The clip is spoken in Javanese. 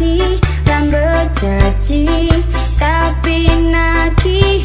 kasih dan berjanji tapi nagih